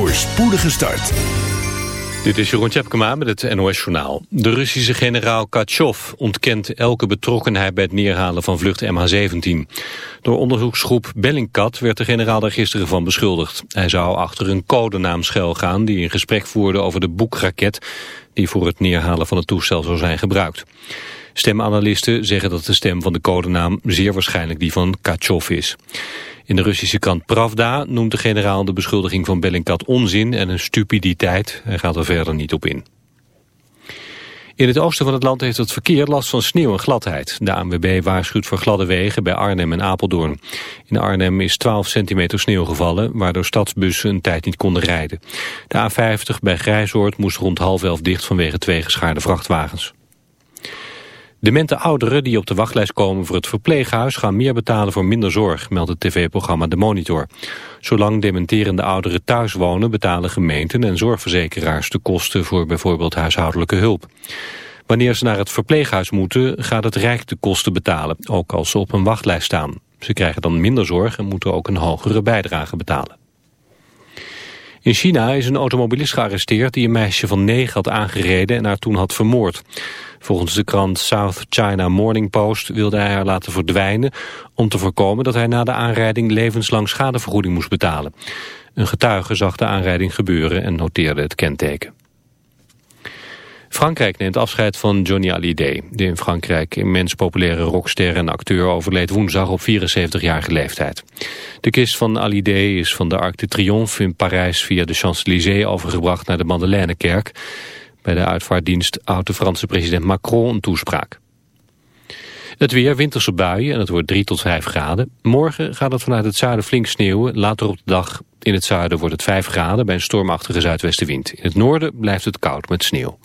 voor spoedige start. Dit is Jeroen Tjepkema met het NOS Journaal. De Russische generaal Kachov ontkent elke betrokkenheid bij het neerhalen van vlucht MH17. Door onderzoeksgroep Bellingcat werd de generaal daar gisteren van beschuldigd. Hij zou achter een codenaam gaan die in gesprek voerde over de boekraket... die voor het neerhalen van het toestel zou zijn gebruikt. Stemanalisten zeggen dat de stem van de codenaam zeer waarschijnlijk die van Kachov is. In de Russische krant Pravda noemt de generaal de beschuldiging van Bellingcat onzin en een stupiditeit. Hij gaat er verder niet op in. In het oosten van het land heeft het verkeer last van sneeuw en gladheid. De ANWB waarschuwt voor gladde wegen bij Arnhem en Apeldoorn. In Arnhem is 12 centimeter sneeuw gevallen, waardoor stadsbussen een tijd niet konden rijden. De A50 bij Grijzoord moest rond half elf dicht vanwege twee geschaarde vrachtwagens. Demente ouderen die op de wachtlijst komen voor het verpleeghuis gaan meer betalen voor minder zorg, meldt het tv-programma De Monitor. Zolang dementerende ouderen thuis wonen betalen gemeenten en zorgverzekeraars de kosten voor bijvoorbeeld huishoudelijke hulp. Wanneer ze naar het verpleeghuis moeten gaat het Rijk de kosten betalen, ook als ze op een wachtlijst staan. Ze krijgen dan minder zorg en moeten ook een hogere bijdrage betalen. In China is een automobilist gearresteerd die een meisje van negen had aangereden en haar toen had vermoord. Volgens de krant South China Morning Post wilde hij haar laten verdwijnen... om te voorkomen dat hij na de aanrijding levenslang schadevergoeding moest betalen. Een getuige zag de aanrijding gebeuren en noteerde het kenteken. Frankrijk neemt afscheid van Johnny Hallyday. De in Frankrijk immens populaire rockster en acteur overleed woensdag op 74-jarige leeftijd. De kist van Hallyday is van de Arc de Triomphe in Parijs via de Champs-Élysées overgebracht naar de Madelainekerk. Bij de uitvaartdienst houdt de Franse president Macron een toespraak. Het weer, winterse buien en het wordt 3 tot 5 graden. Morgen gaat het vanuit het zuiden flink sneeuwen. Later op de dag in het zuiden wordt het 5 graden bij een stormachtige zuidwestenwind. In het noorden blijft het koud met sneeuw.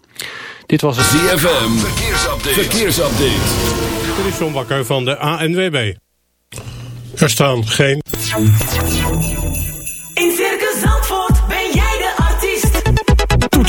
Dit was het ZFM. Verkeersupdate. Verkeersupdate. Dit is John Bakker van de ANWB. Er staan geen...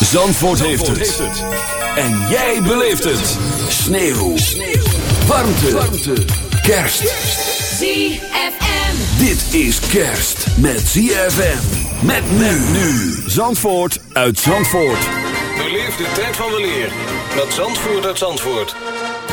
Zandvoort, heeft, het. En jij beleeft het. Sneeuw. Warmte. Warmte. Kerst. ZFM. Dit is kerst met ZFM. Met men nu. Zandvoort uit Zandvoort. Beleef de tijd van weleer met Zandvoort uit Zandvoort.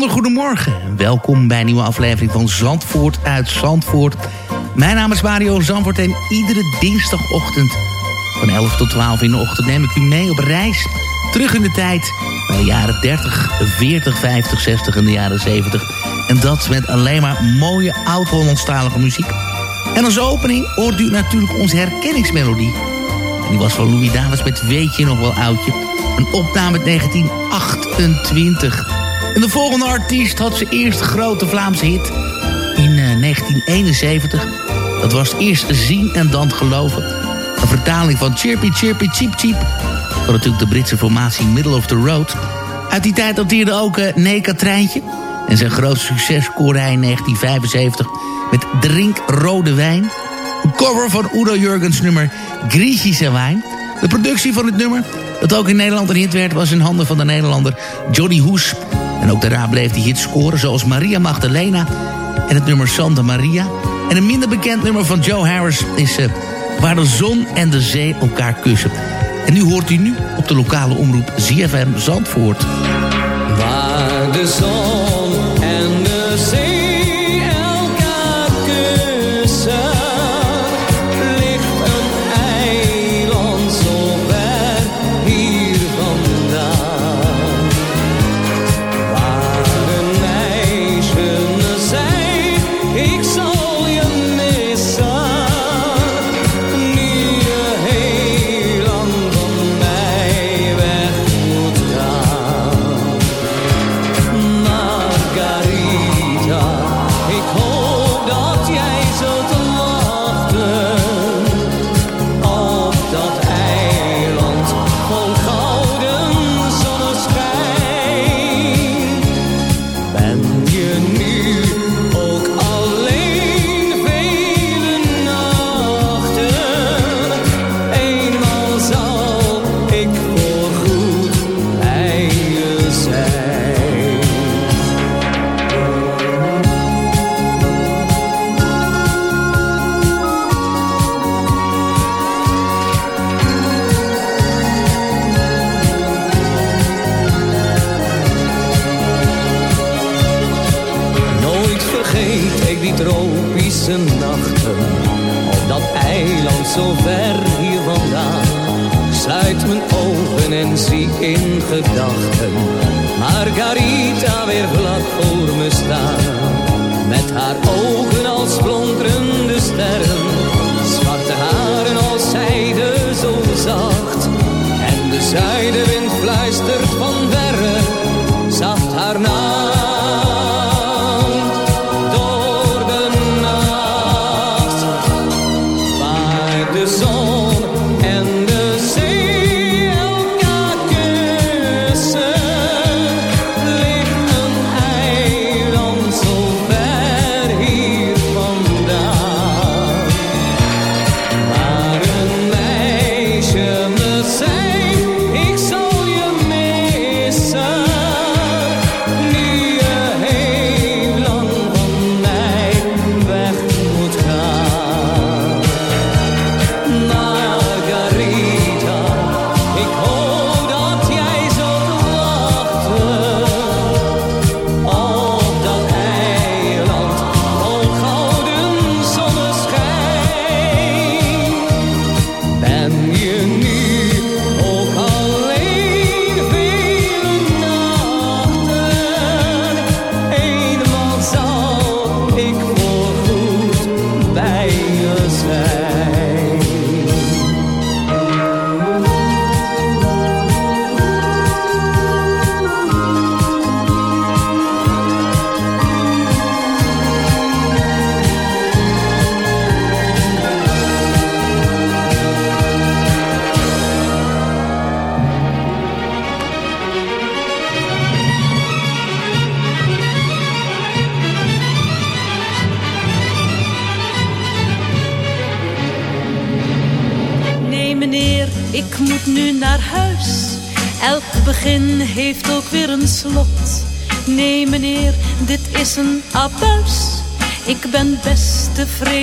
Bijzonder goedemorgen en welkom bij een nieuwe aflevering van Zandvoort uit Zandvoort. Mijn naam is Mario Zandvoort en iedere dinsdagochtend van 11 tot 12 in de ochtend neem ik u mee op reis. Terug in de tijd naar de jaren 30, 40, 50, 60 en de jaren 70. En dat met alleen maar mooie oud-Hollandstalige muziek. En als opening hoort u natuurlijk onze herkenningsmelodie. En die was van Louis Davis met Weet je nog wel oudje. Een opname uit 1928. En de volgende artiest had zijn eerste grote Vlaamse hit in eh, 1971. Dat was eerst Zien en dan Geloven. Een vertaling van Chirpy Chirpy Cheep Cheep. Van natuurlijk de Britse formatie Middle of the Road. Uit die tijd dateerde ook uh, Neka Treintje. En zijn grootste succes scoorde hij in 1975 met Drink Rode Wijn. Een cover van Udo Jurgens nummer Griechische Wijn. De productie van het nummer, dat ook in Nederland een hit werd... was in handen van de Nederlander Johnny Hoes. En ook daarna bleef hit scoren zoals Maria Magdalena... en het nummer Santa Maria. En een minder bekend nummer van Joe Harris is... Uh, waar de zon en de zee elkaar kussen. En nu hoort u nu op de lokale omroep ZFM Zandvoort. Waar de zon waar de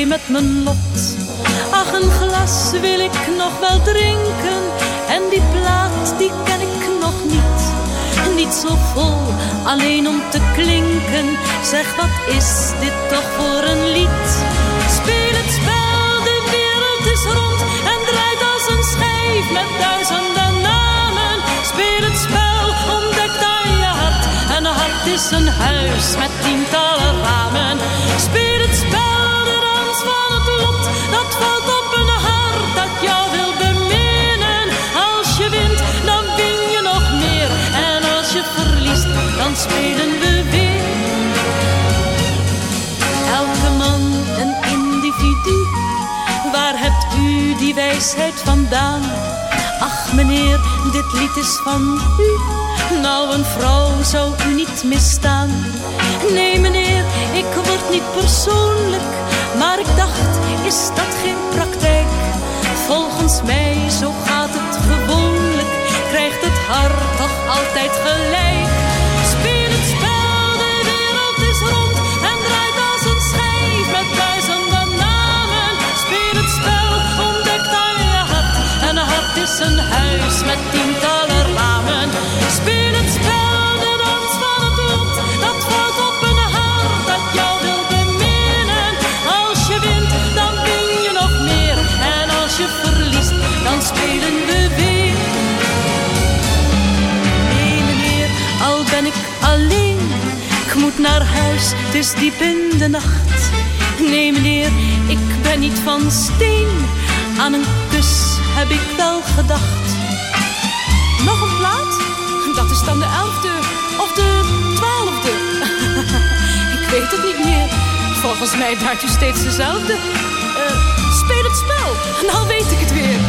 met mijn lot. Ach, een glas wil ik nog wel drinken. En die plaat, die ken ik nog niet. Niet zo vol, alleen om te klinken. Zeg, wat is dit toch voor een lied? Speel het spel, de wereld is rond en draait als een schijf met duizenden namen. Speel het spel, ontdekt aan je hart. En een hart is een huis met tientallen ramen. Speel valt op een hart dat jou wil beminnen. Als je wint, dan win je nog meer. En als je verliest, dan spelen we weer. Elke man een individu. Waar hebt u die wijsheid vandaan? Ach meneer, dit lied is van u. Nou, een vrouw zou u niet misstaan. Nee meneer, ik word niet persoonlijk. Maar ik dacht, is dat geen praktijk? Volgens mij, zo gaat het gewoonlijk. Krijgt het hart toch altijd gelijk. Speel het spel, de wereld is rond en draait als een schijf met duizenden namen. Speel het spel, ontdekt aan je hart. En een hart is een huis met tientallen ramen. Alleen. Ik moet naar huis, het is diep in de nacht. Nee meneer, ik ben niet van steen. Aan een kus heb ik wel gedacht. Nog een plaat? Dat is dan de elfde of de twaalfde. ik weet het niet meer. Volgens mij draait u steeds dezelfde. Eh, speel het spel, nou weet ik het weer.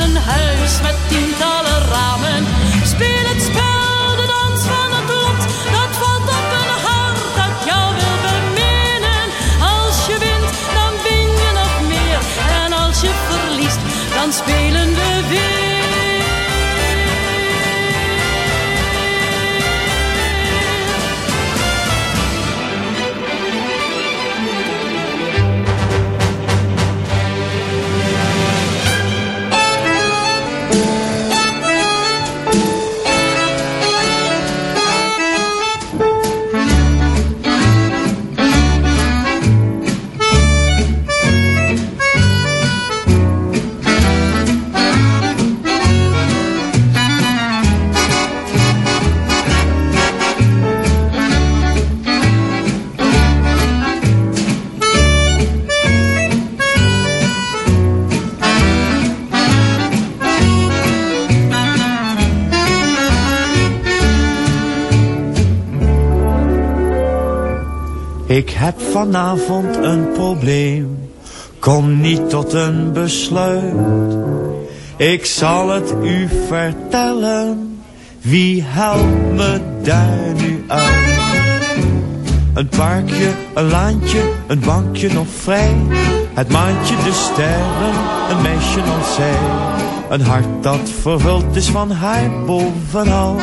Een huis met tientallen ramen. Speel het spel, de dans van het lot, dat valt op een hart dat jou wil beminnen. Als je wint, dan win je nog meer. En als je verliest, dan spelen we Ik heb vanavond een probleem, kom niet tot een besluit. Ik zal het u vertellen, wie helpt me daar nu uit? Een parkje, een laantje, een bankje nog vrij. Het maantje, de sterren, een meisje nog zij. Een hart dat vervuld is van haar bovenal.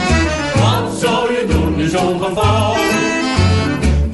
Wat zou je doen in zo'n geval?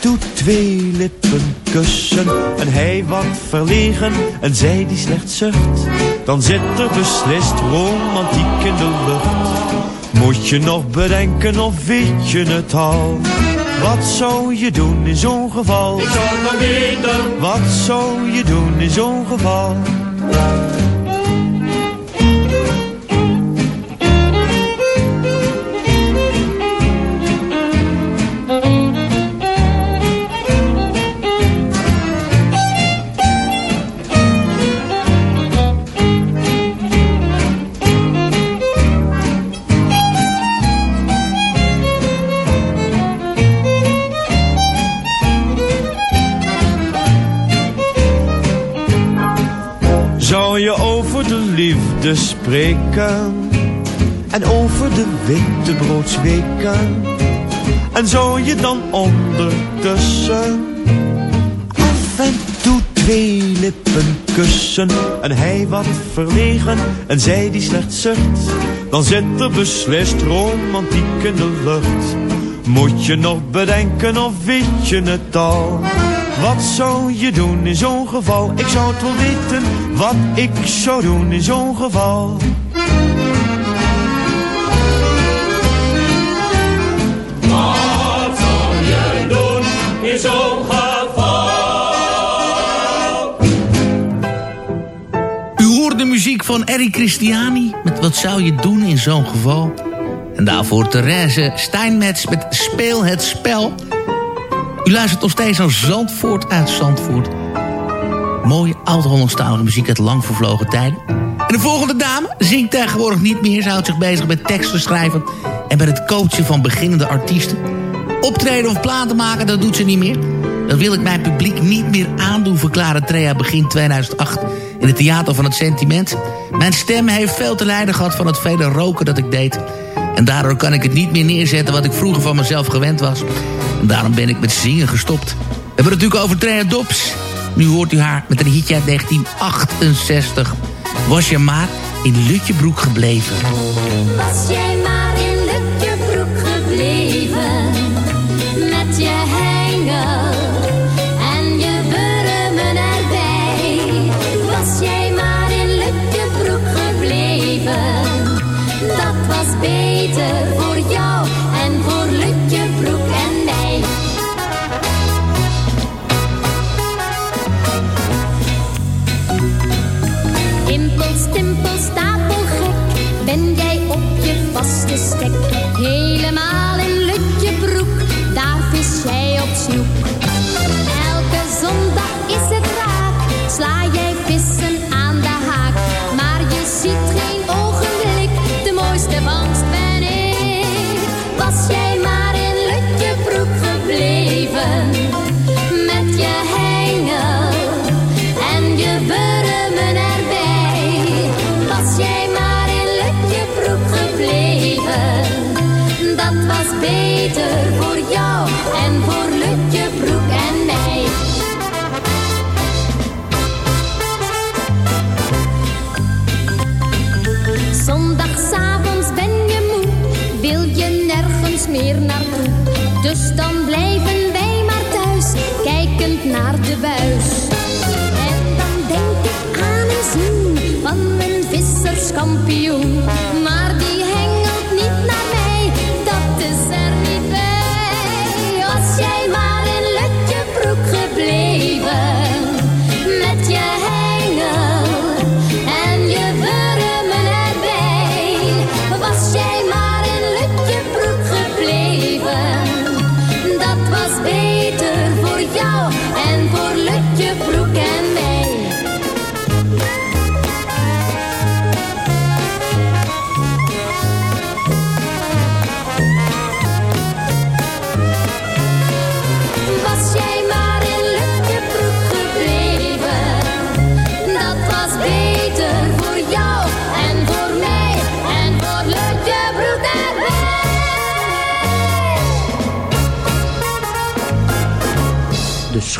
toe twee lippen kussen? En hij wat verlegen en zij die slecht zucht? Dan zit er beslist romantiek in de lucht. Moet je nog bedenken of weet je het al? Wat zou je doen in zo'n geval? Ik zou het weten. Wat zou je doen in zo'n geval? Spreken en over de witte broodsweken? En zou je dan ondertussen af en toe twee lippen kussen? En hij wat verlegen en zij die slecht zucht? Dan zit er beslist romantiek in de lucht. Moet je nog bedenken of weet je het al? Wat zou je doen in zo'n geval? Ik zou het wel weten wat ik zou doen in zo'n geval. Wat zou je doen in zo'n geval? U hoort de muziek van Eric Christiani met Wat zou je doen in zo'n geval? En daarvoor Therese Steinmetz met Speel het spel. U luistert nog steeds naar Zandvoort uit Zandvoort. Mooie oud-Hollandstalige muziek uit lang vervlogen tijden. En de volgende dame zingt tegenwoordig niet meer. Ze houdt zich bezig met teksten schrijven en met het coachen van beginnende artiesten. Optreden of platen maken, dat doet ze niet meer. Dat wil ik mijn publiek niet meer aandoen, verklaarde Trea begin 2008 in het Theater van het Sentiment. Mijn stem heeft veel te lijden gehad van het vele roken dat ik deed. En daardoor kan ik het niet meer neerzetten wat ik vroeger van mezelf gewend was. En daarom ben ik met zingen gestopt. We hebben het natuurlijk over Trea Dobbs. Nu hoort u haar met een hitje uit 1968. Was je maar in Lutjebroek gebleven. Was jij maar in Lutjebroek gebleven beter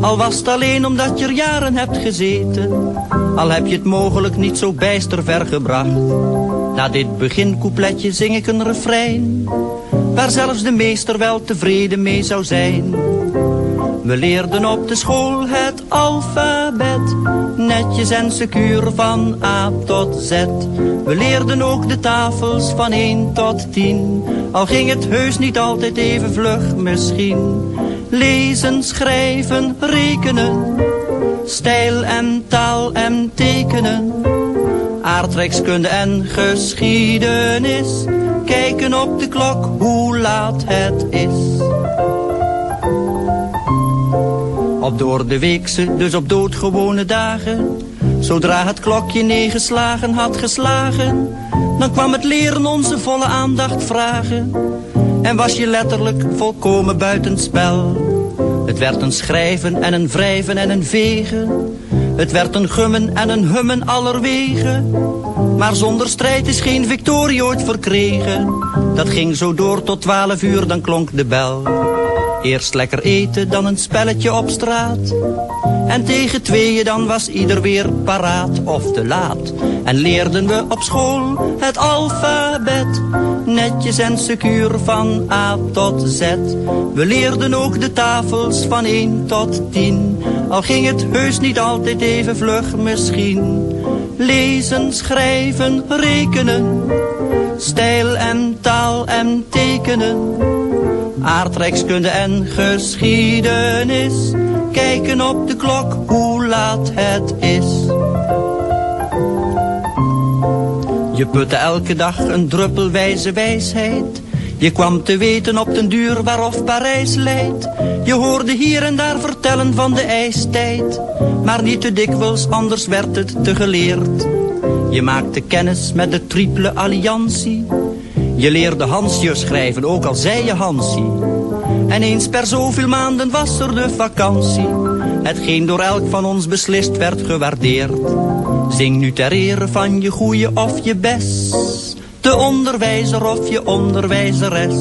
Al was het alleen omdat je er jaren hebt gezeten. Al heb je het mogelijk niet zo bijster ver gebracht. Na dit begincoupletje zing ik een refrein. Waar zelfs de meester wel tevreden mee zou zijn. We leerden op de school het alfabet, netjes en secuur van A tot Z. We leerden ook de tafels van 1 tot 10, al ging het heus niet altijd even vlug misschien. Lezen, schrijven, rekenen, stijl en taal en tekenen. Aardrijkskunde en geschiedenis, kijken op de klok hoe laat het is. Op door de weekse, dus op doodgewone dagen. Zodra het klokje negen slagen had geslagen, dan kwam het leren onze volle aandacht vragen. En was je letterlijk volkomen buitenspel. Het werd een schrijven en een wrijven en een vegen. Het werd een gummen en een hummen allerwegen. Maar zonder strijd is geen victorie ooit verkregen. Dat ging zo door tot twaalf uur, dan klonk de bel. Eerst lekker eten, dan een spelletje op straat. En tegen tweeën dan was ieder weer paraat of te laat. En leerden we op school het alfabet. Netjes en secuur van A tot Z. We leerden ook de tafels van 1 tot 10. Al ging het heus niet altijd even vlug misschien. Lezen, schrijven, rekenen. Stijl en taal en tekenen aardrijkskunde en geschiedenis. Kijken op de klok hoe laat het is. Je putte elke dag een druppelwijze wijsheid. Je kwam te weten op den duur waarof Parijs leidt. Je hoorde hier en daar vertellen van de ijstijd. Maar niet te dikwijls, anders werd het te geleerd. Je maakte kennis met de triple alliantie. Je leerde Hansje schrijven, ook al zei je Hansie. En eens per zoveel maanden was er de vakantie. Hetgeen door elk van ons beslist werd gewaardeerd. Zing nu ter ere van je goeie of je best. De onderwijzer of je onderwijzeres.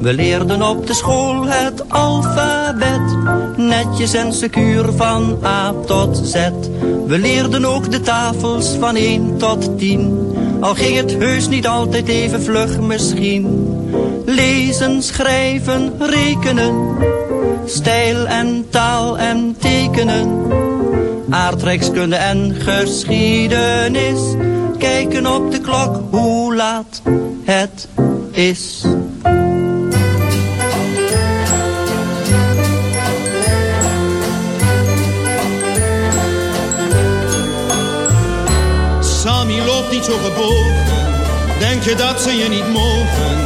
We leerden op de school het alfabet. Netjes en secuur van A tot Z. We leerden ook de tafels van 1 tot 10. Al ging het heus niet altijd even vlug misschien. Lezen, schrijven, rekenen. Stijl en taal en tekenen. Aardrijkskunde en geschiedenis. Kijken op de klok hoe laat het is. Sammy loopt niet zo gebogen, denk je dat ze je niet mogen?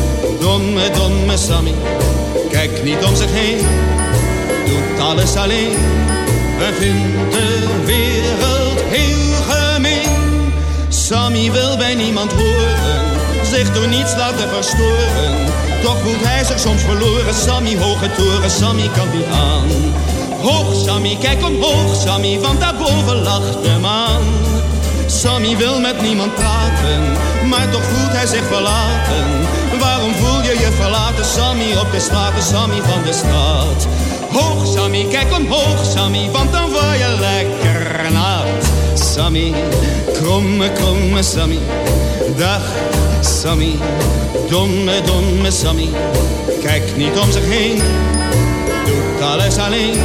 domme, domme Sammy. Kijk niet om zich heen, doet alles alleen en vindt de wereld heel gemeen. Sammy wil bij niemand horen, zich door niets laten verstoren. Toch voelt hij zich soms verloren, Sammy, hoge toren, Sammy kan niet aan. Hoog Sammy, kijk omhoog Sammy, want daarboven lacht de maan. Sammy wil met niemand praten, maar toch voelt hij zich verlaten. Verlaten, Sammy, op de straat, Sammy van de stad? Hoog, Sammy, kijk omhoog, Sammy, want dan word je lekker nat. Sammy, kromme, kromme Sammy, dag Sammy, domme, domme Sammy. Kijk niet om zich heen, doet alles alleen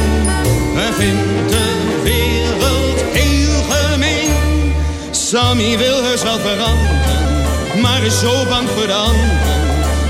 en vindt de wereld heel gemeen. Sammy wil heus wel veranderen, maar is zo bang voor de.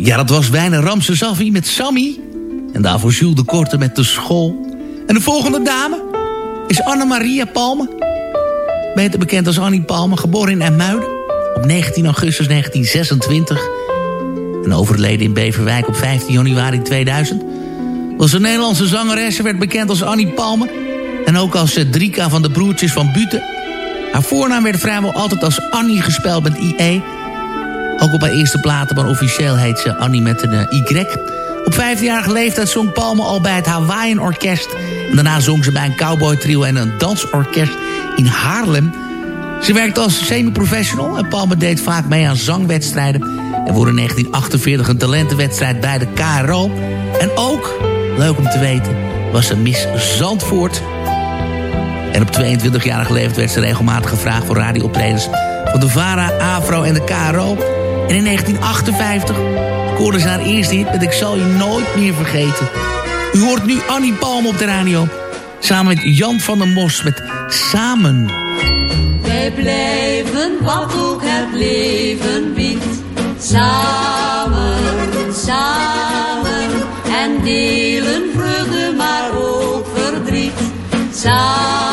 Ja, dat was bijna Ramse Safi met Sammy. En daarvoor Jules de Korte met de school. En de volgende dame is Anne-Maria Palme. Beter bekend als Annie Palme, geboren in Ermuiden op 19 augustus 1926. En overleden in Beverwijk op 15 januari 2000. Was een Nederlandse zangeres, ze werd bekend als Annie Palme. En ook als uh, Drika van de broertjes van Buten. Haar voornaam werd vrijwel altijd als Annie gespeld met IE. Ook op haar eerste platen, maar officieel heet ze Annie met een uh, Y. Op 15-jarige leeftijd zong Palme al bij het Hawaiian Orkest. En daarna zong ze bij een cowboy trio en een dansorkest in Haarlem. Ze werkte als semi-professional en Palme deed vaak mee aan zangwedstrijden. Er wordt in 1948 een talentenwedstrijd bij de KRO. En ook, leuk om te weten, was ze Miss Zandvoort. En op 22-jarige leeftijd werd ze regelmatig gevraagd voor radiooptredens van de VARA, AVRO en de KRO. En in 1958 scoorde ze haar eerste hit met Ik zal je nooit meer vergeten. U hoort nu Annie Palm op de radio. Samen met Jan van der Mos met Samen. Wij blijven wat ook het leven biedt. Samen, samen en delen vreugde maar ook verdriet. Samen,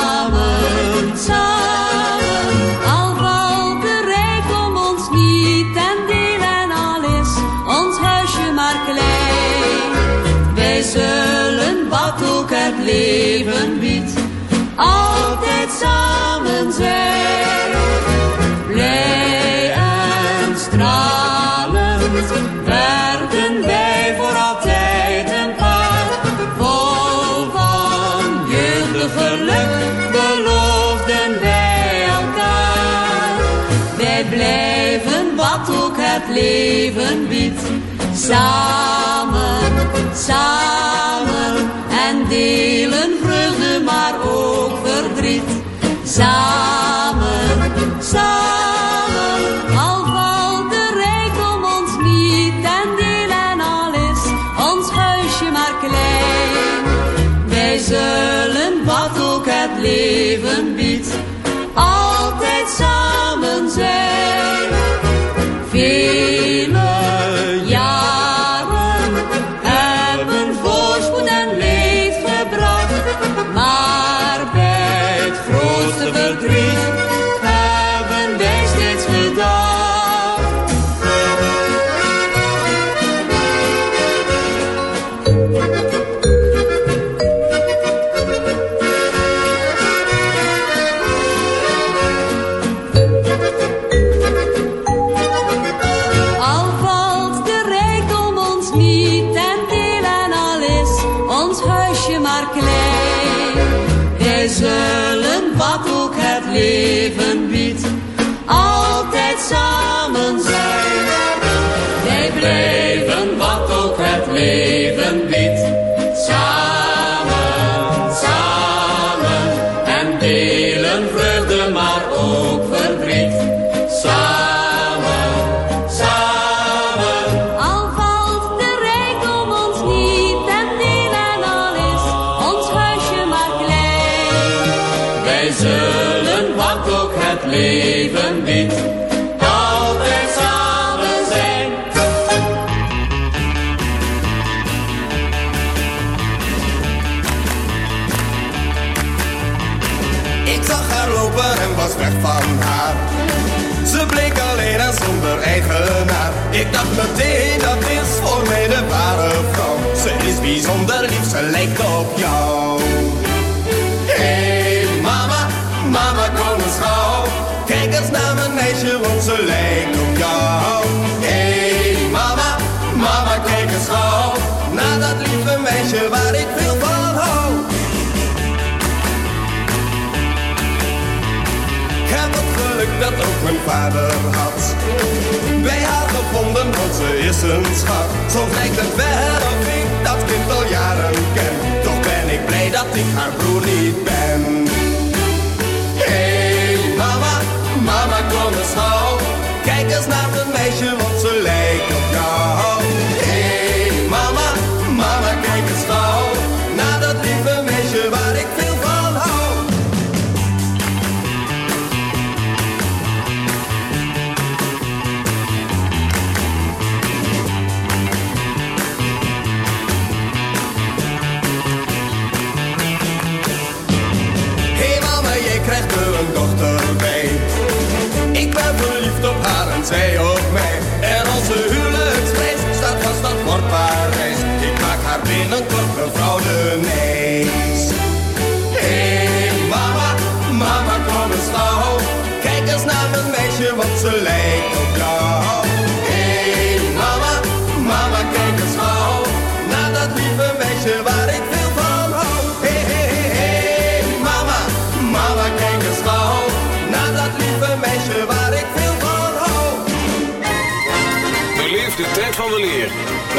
Samen, samen en delen vreugde maar ook verdriet. Samen, samen, al valt de rijkdom ons niet ten deel en al is ons huisje maar klein. Wij zullen wat ook het leven biedt, vader had. Bij haar gevonden, want ze is een schat. Zo lijkt het wel of ik dat kind al jaren ken. Toch ben ik blij dat ik haar broer niet op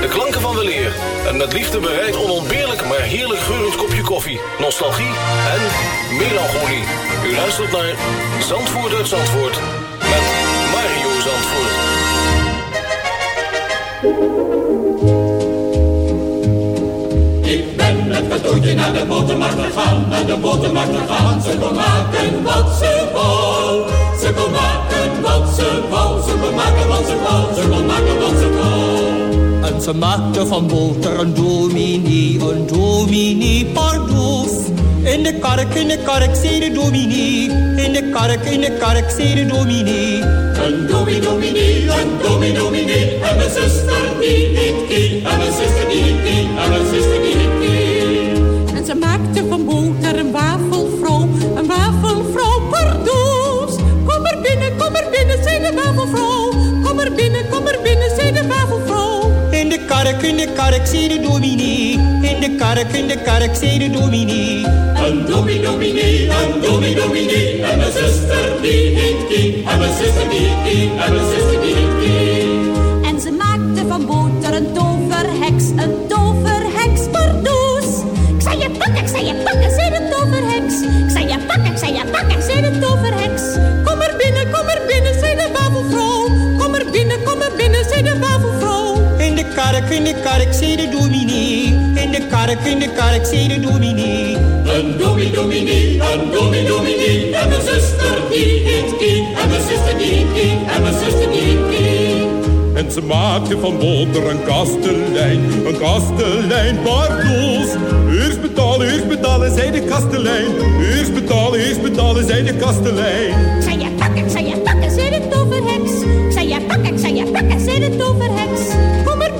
De klanken van weleer en met liefde bereid onontbeerlijk maar heerlijk geurend kopje koffie, nostalgie en melancholie. U luistert naar Zandvoort uit Zandvoort met Mario Zandvoort. Ik ben met cadeautje naar de botermarkt gegaan, naar de botermarkt gegaan. Ze kon maken wat ze wou. Ze kon maken wat ze wou. Ze kon maken wat ze wou. Ze kon maken wat ze wou. Ze maakte van boter een dominee, een dominee pardoes. In de kark, in de kark, zei de dominee. In de kark, in de kark, zei de dominee. Een dominee, dominee, een dominee, dominee. En mijn zuster die niet kie. En mijn zuster die niet kie. En mijn zuster die niet kie. En ze maakte van boter een wafelvrouw, een wafelvrouw pardoes. Kom er binnen, kom er binnen, zei de wafelvrouw. Kom er binnen, kom er binnen, zei de de kark, in de kark, zei de dominee. In de kark, in de kark, zei de dominee. Een dominee, dominee, een dominee, dominee. En mijn zuster die niet kie. En mijn zuster die niet kie. En mijn zuster die niet kie. En ze maakte van boter een toverheks, een toverheks pardoes. Ik zei je pakken, ik zei je pakken, zei de toverheks. Ik zei je pakken, ik zei je pakken, de kark, in de kark, zei de dominee. In de kark, in de kark, zei de dominee. Een dominee, dominee, een dominee, dominee. En mijn zuster die niet kie. En mijn zuster die niet kie. En mijn zuster die kie. En ze maakte van boter een kastelein, een kastelein, pardoes. Eerst betalen, eerst betalen, zei de kastelein. Eerst betalen, eerst betalen, zei de kastelein. Zei je pakken, zei je pakken, zei de toverheks. Zei je pakken, zei je pakken, zei de toverheks.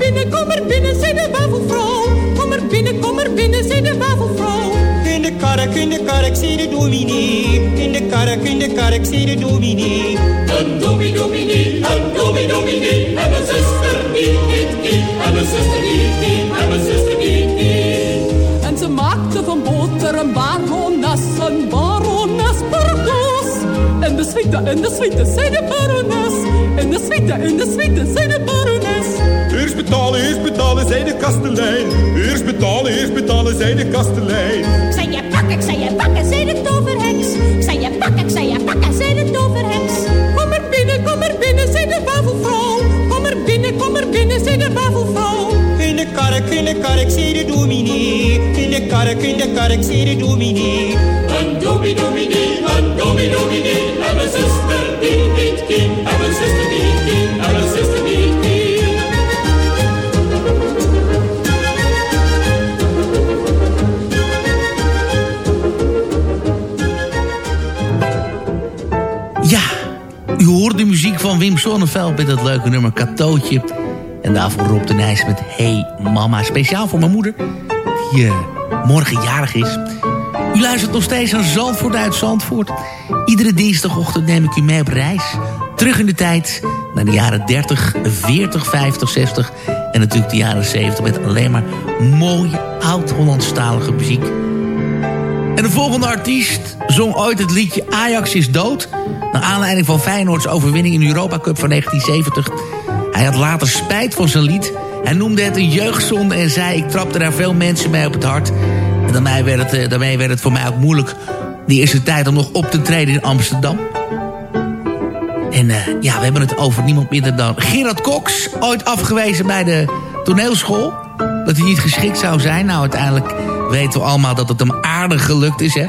Kom er binnen, kom er binnen, zei de wafelvrouw. Kom er binnen, kom er binnen, zei de wafelvrouw. In de kark, in de kark, zei de dominee. In de kark, in de kark, zei de dominee. Een dominee, dominee, een dominee, dominee. En mijn zuster die niet kie. En mijn zuster niet kie. En mijn zuster niet kie. En ze maakte van boter een barones, een barones pardoes. In de suite, in de suite, zei de barones. In de suite, in de suite, zei de barones. Eerst betalen, eerst betalen, zei de kastelein. Eerst betalen, eerst betalen, zei de kastelein. Ik zei je pakken, ik zei je pakken, zei de toverheks. Ik zei je pakken, ik zei je pakken, zei de toverheks. Kom er binnen, kom er binnen, zei de bavelvrouw. Kom er binnen, kom er binnen, zei de bavelvrouw. In de kark, in de kark, zie de dominee. In de kark, in de kark, zie de dominee. Een dominee, dominee, een dominee, dominee. En mijn zuster die niet kiem. En mijn zuster die hoort de muziek van Wim Sonneveld met dat leuke nummer Katootje. En daarvoor Rob de Nijs met Hey Mama. Speciaal voor mijn moeder, die eh, morgen jarig is. U luistert nog steeds aan Zandvoort uit Zandvoort. Iedere dinsdagochtend neem ik u mee op reis. Terug in de tijd naar de jaren 30, 40, 50, 60... en natuurlijk de jaren 70 met alleen maar mooie oud-Hollandstalige muziek. En de volgende artiest zong ooit het liedje Ajax is dood... naar aanleiding van Feyenoords overwinning in de Europa Cup van 1970. Hij had later spijt van zijn lied. Hij noemde het een jeugdzonde en zei... ik trapte daar veel mensen mee op het hart. En daarmee werd het, eh, daarmee werd het voor mij ook moeilijk... die eerste tijd om nog op te treden in Amsterdam. En eh, ja, we hebben het over niemand minder dan Gerard Cox. Ooit afgewezen bij de toneelschool. Dat hij niet geschikt zou zijn. Nou, uiteindelijk weten we allemaal dat het hem aardig gelukt is, hè.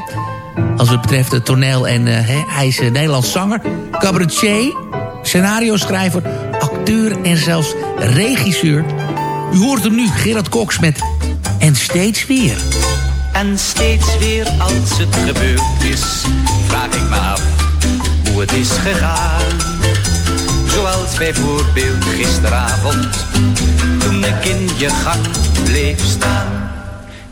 Als het betreft het toneel en eh, hè, hij is een Nederlands zanger, cabaretier, scenario-schrijver, acteur en zelfs regisseur. U hoort hem nu, Gerard Cox met En Steeds Weer. En steeds weer als het gebeurd is, vraag ik me af hoe het is gegaan. Zoals bijvoorbeeld gisteravond, toen ik in je gang bleef staan.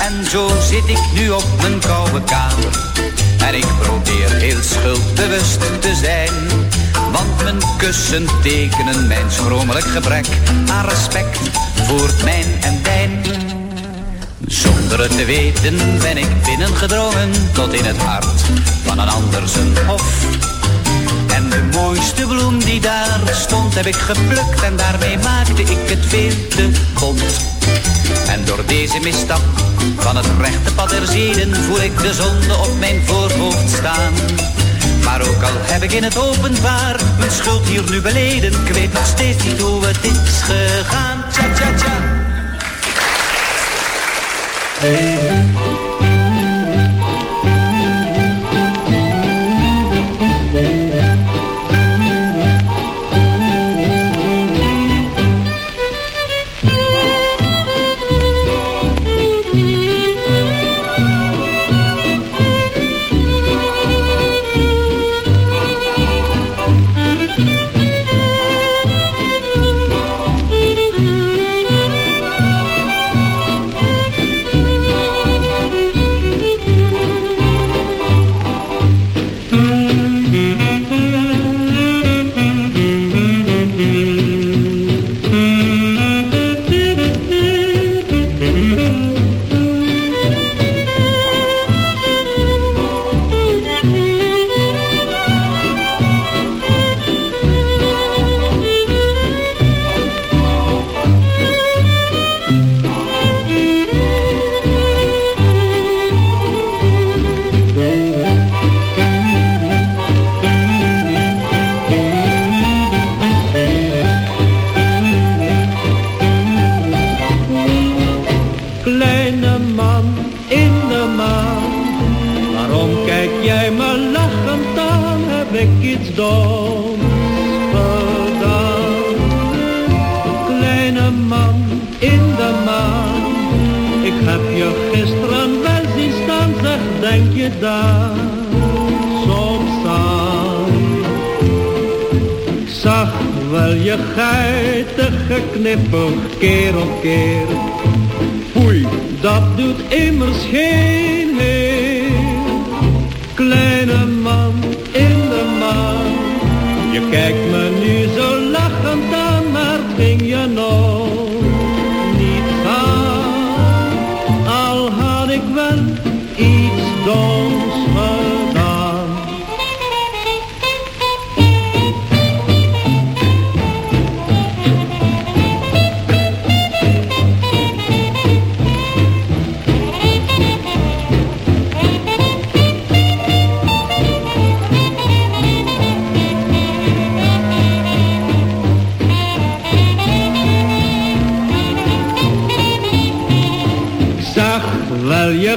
En zo zit ik nu op mijn koude kamer. En ik probeer heel schuldbewust te zijn. Want mijn kussen tekenen mijn schromelijk gebrek aan respect voor mijn en dijn. Zonder het te weten ben ik binnengedrongen tot in het hart van een ander zijn hof. De mooiste bloem die daar stond heb ik geplukt en daarmee maakte ik het veel te bont. En door deze misstap van het rechte pad der zeden voel ik de zonde op mijn voorhoofd staan. Maar ook al heb ik in het openbaar mijn schuld hier nu beleden, ik weet nog steeds niet hoe het is gegaan. Tja, tja, tja. jij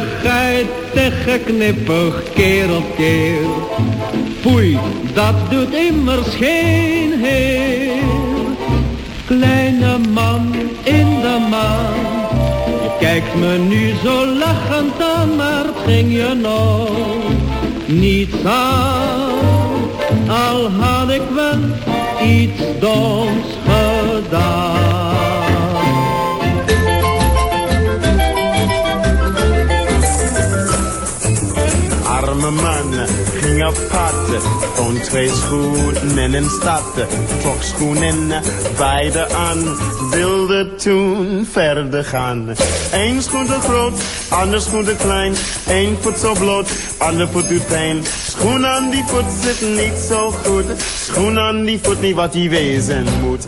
wel je geitige knippig keer op keer. Foei, dat doet immers geen heer. Kleine man in de maan, je kijkt me nu zo lachend aan, maar het ging je nog niets aan. Al had ik wel iets doms gedaan. Twee schoenen in stad. Trok schoenen beide aan, wilde toen verder gaan. Eén schoen te groot, ander schoen te klein. Eén voet zo bloot, ander voet doet pijn. Schoen aan die voet zit niet zo goed. Schoen aan die voet niet wat die wezen moet.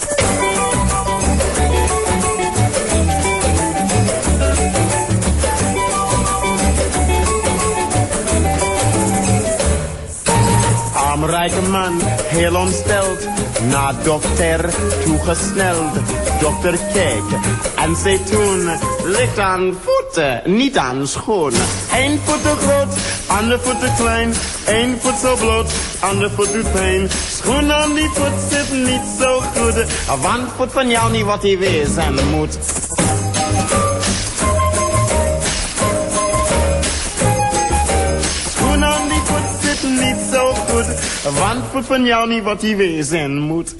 Armrijke man, heel ontsteld, naar dokter toegesneld. Dokter keek en zei toen, ligt aan voeten, niet aan schoenen. Eén voet te groot, ander voet te klein. Eén voet zo bloot, ander voet doet pijn. Schoen aan die voet zit niet zo goed. Want voet van jou niet wat hij wezen moet. Want van jou niet wat hij wezen moet.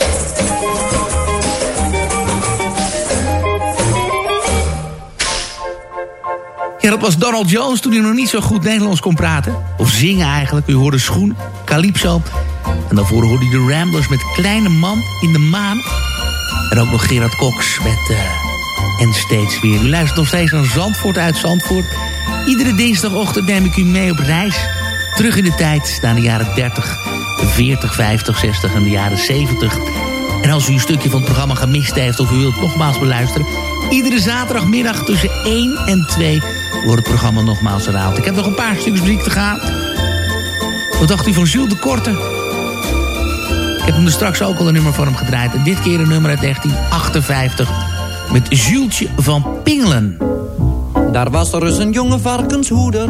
Ja, dat was Donald Jones toen hij nog niet zo goed Nederlands kon praten. Of zingen eigenlijk. U hoorde Schoen, Calypso. En daarvoor hoorde je de Ramblers met Kleine Man in de Maan. En ook nog Gerard Cox met... eh, en steeds weer. U luistert nog steeds naar Zandvoort uit Zandvoort. Iedere dinsdagochtend neem ik u mee op reis. Terug in de tijd naar de jaren 30, 40, 50, 60 en de jaren 70. En als u een stukje van het programma gemist heeft... of u wilt nogmaals beluisteren... iedere zaterdagmiddag tussen 1 en 2 wordt het programma nogmaals herhaald. Ik heb nog een paar stukjes muziek te gaan. Wat dacht u van Jules de Korte? Ik heb hem er straks ook al een nummer van hem gedraaid. En dit keer een nummer uit 1958 met Julesje van Pingelen. Daar was er eens een jonge varkenshoeder.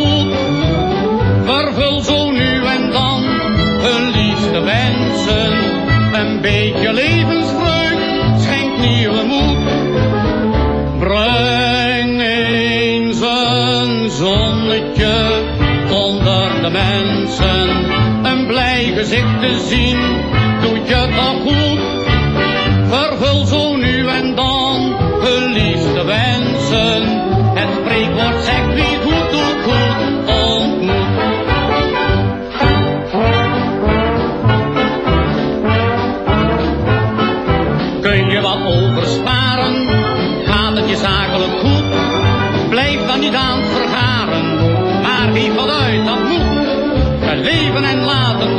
Beetje levensvreugd schenkt nieuwe moed. Breng eens een zonnetje onder de mensen. Een blij gezicht te zien, doet je toch goed.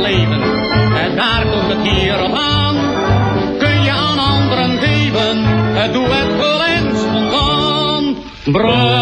leven. En daar komt het hier op aan. Kun je aan anderen geven, het doe het wel eens van.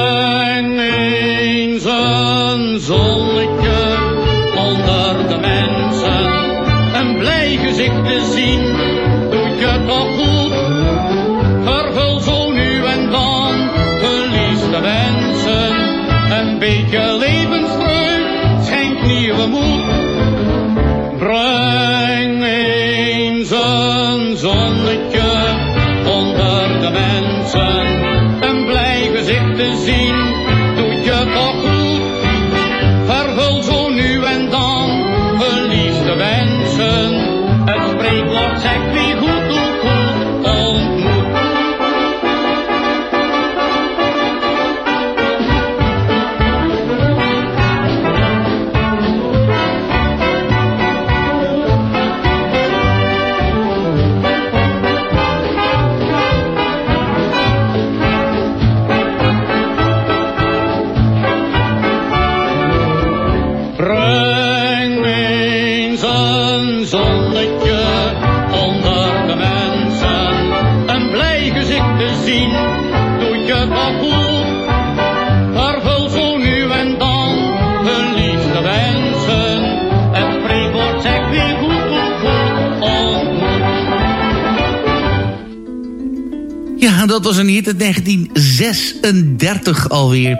Dat was een hit uit 1936 alweer.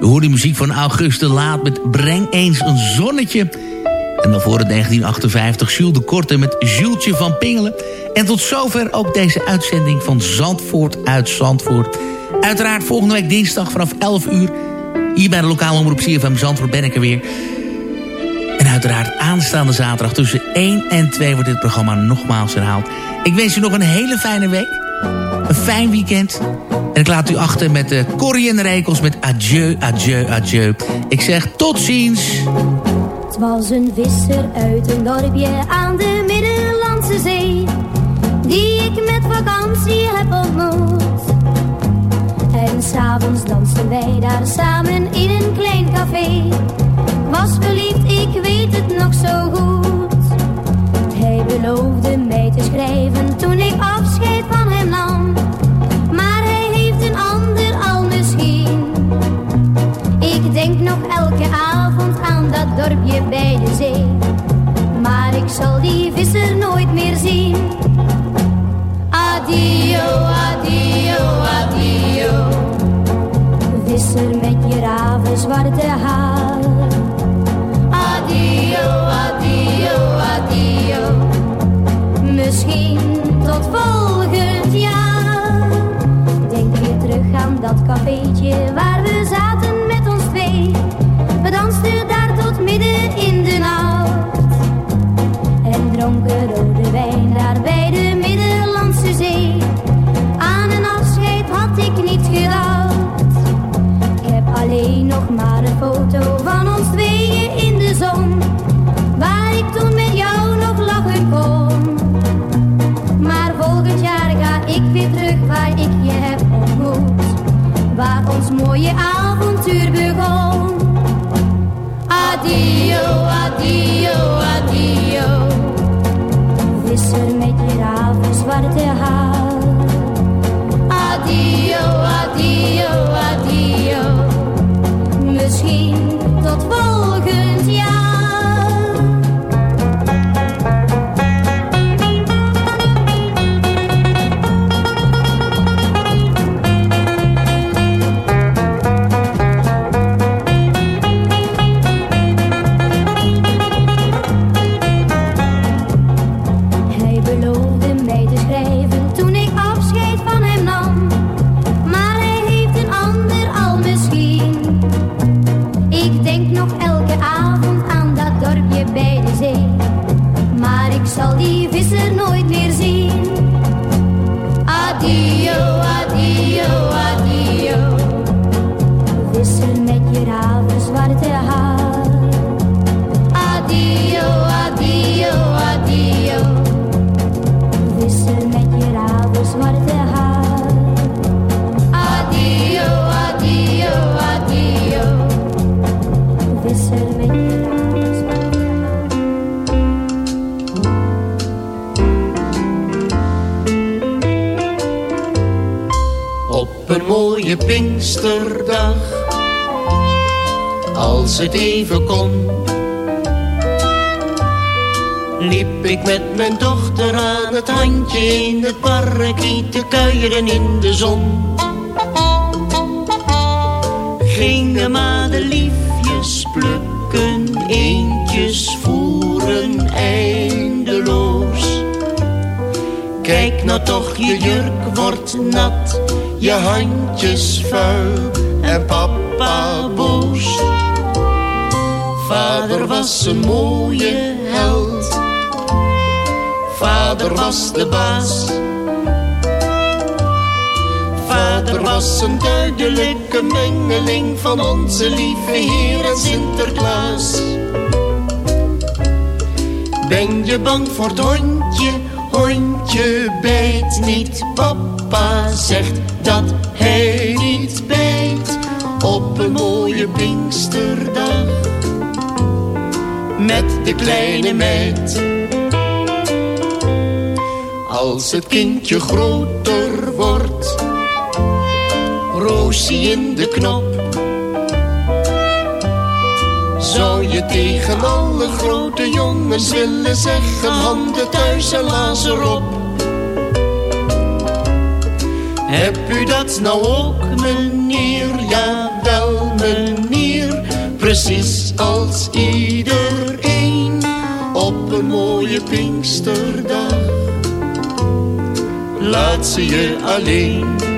We hoorden muziek van Auguste Laat met Breng eens een zonnetje. En dan voor het 1958 Jules de Korte met Julesje van Pingelen. En tot zover ook deze uitzending van Zandvoort uit Zandvoort. Uiteraard volgende week dinsdag vanaf 11 uur. Hier bij de lokale omroep CFM Zandvoort ben ik er weer. En uiteraard aanstaande zaterdag tussen 1 en 2 wordt dit programma nogmaals herhaald. Ik wens u nog een hele fijne week. Een fijn weekend. En ik laat u achter met de Corrie en Rekels met adieu, adieu, adieu. Ik zeg tot ziens. Het was een visser uit een dorpje aan de Middellandse Zee. Die ik met vakantie heb ontmoet. En s'avonds dansten wij daar samen in een klein café. Was verliefd, ik weet het nog zo goed. Hij beloofde mij te schrijven toen ik afscheid van hem nam. Nog elke avond aan dat dorpje bij de zee. Maar ik zal die visser nooit meer zien. Adio, adio, adio. Visser met je raven zwarte haar. Adio, adio, adio. Misschien tot volgend jaar. Denk weer terug aan dat cafeetje waar En dronken rode wijn daar bij de Middellandse Zee. Aan een afscheid had ik niet gedacht. Ik heb alleen nog maar een foto van ons tweeën in de zon. Waar ik toen met jou nog lachen kon. Maar volgend jaar ga ik weer terug waar ik je heb ontmoet. Waar ons mooie avontuur raven zwarte haar. Adio, in de zon. Gingen madeliefjes plukken, eentjes voeren eindeloos. Kijk nou toch, je jurk wordt nat, je handjes vuil en papa boos. Vader was een mooie held, vader was de baas. Vader was een duidelijke mengeling van onze lieve Heer en Sinterklaas. Ben je bang voor het hondje? Hondje bijt niet. Papa zegt dat hij niet bijt. Op een mooie Pinksterdag. Met de kleine meid. Als het kindje groter wordt. In de knop. Zou je tegen alle grote jongens willen zeggen handen thuis en lazer op? Heb u dat nou ook, meneer? Ja, wel, meneer. Precies als iedereen op een mooie Pinksterdag. Laat ze je alleen.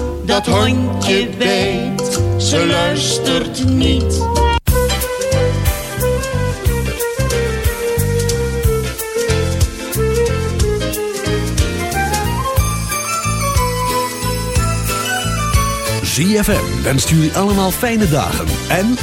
dat hondje bijt, ze luistert niet. ZFM wenst jullie allemaal fijne dagen en...